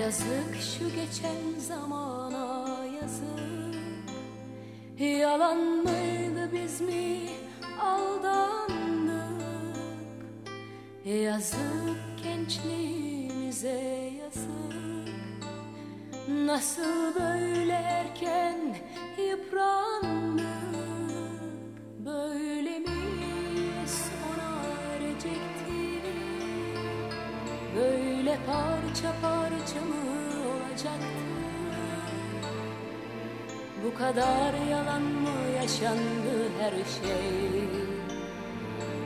Yazık şu geçen zamana yazık. Yalan mıydı biz mi aldandık? Yazık gençliğimize yazık. Nasıl böyle erken yıprandık parça parça mı olacaktı Bu kadar yalan mı yaşandı her şey?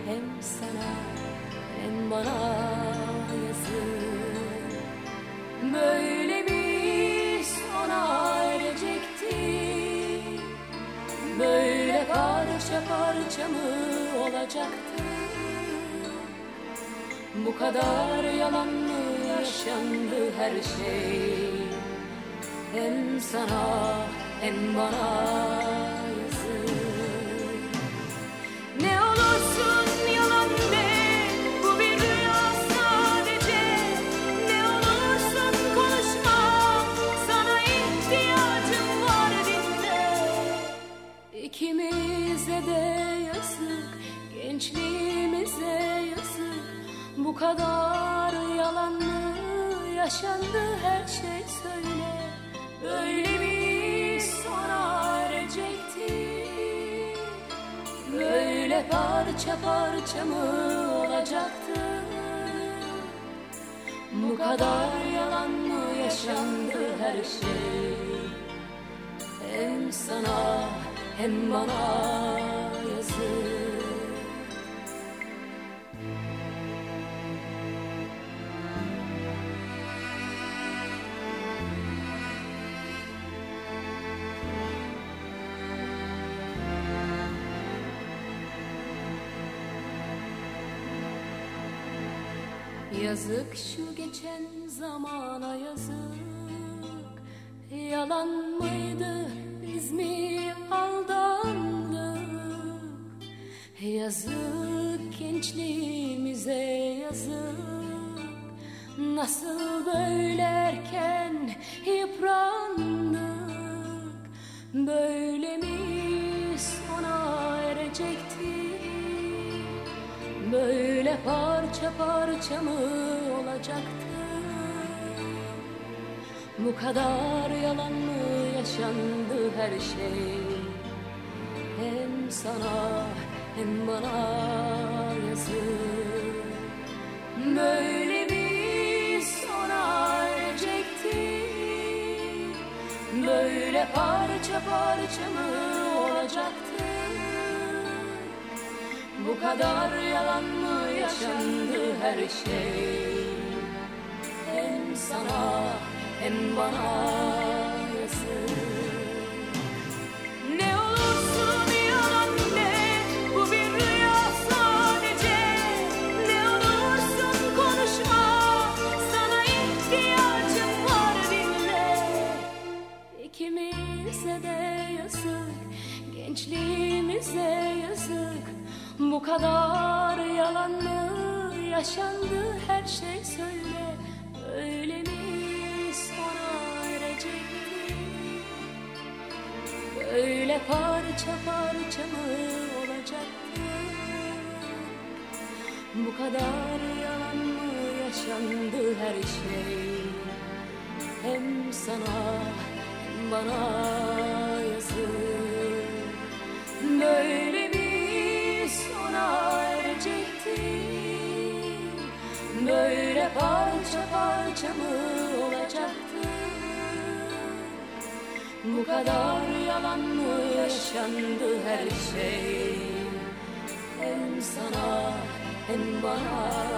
Hem sana hem bana yazık. Böyle mi sona erecekti Böyle parça parça mı olacaktı? Bu kadar yalan mı yaşandı her şey. Hem sana hem bana yazık. Ne olursun yalan de Bu bir rüya sadece. Ne olursun konuşma Sana ihtiyacım var dinle İkimize de yazık Gençliğimize yazık. Bu kadar yalan mı? Yaşandı her şey söyle. Böyle mi sona erecekti Böyle parça parça mı olacaktı? Bu kadar yalan mı yaşandı her şey? Hem sana hem bana Yazık şu geçen zamana yazık. Yalan mıydı biz mi aldandık? Yazık gençliğimize yazık. Nasıl böyle erken yıprandık? Böyle mi sona erecekti Böyle parça parça mı olacaktı? Bu kadar yalan mı yaşandı her şey? Hem sana hem bana yazık. Böyle mi sona erecekti. Böyle parça parça mı bu kadar yalan mı yaşandı her şey? Hem sana hem bana yazık. Ne olursun Gençliğimize yazık bu kadar yalan mı? Yaşandı her şey söyle. Öyle mi? Sona erecekti Böyle parça parça mı olacaktı Bu kadar yalan mı? Yaşandı her şey. Hem sana hem bana yazık. Böyle Böyle parça parça mı olacaktı? Bu kadar yalan mı yaşandı her şey? Hem sana hem bana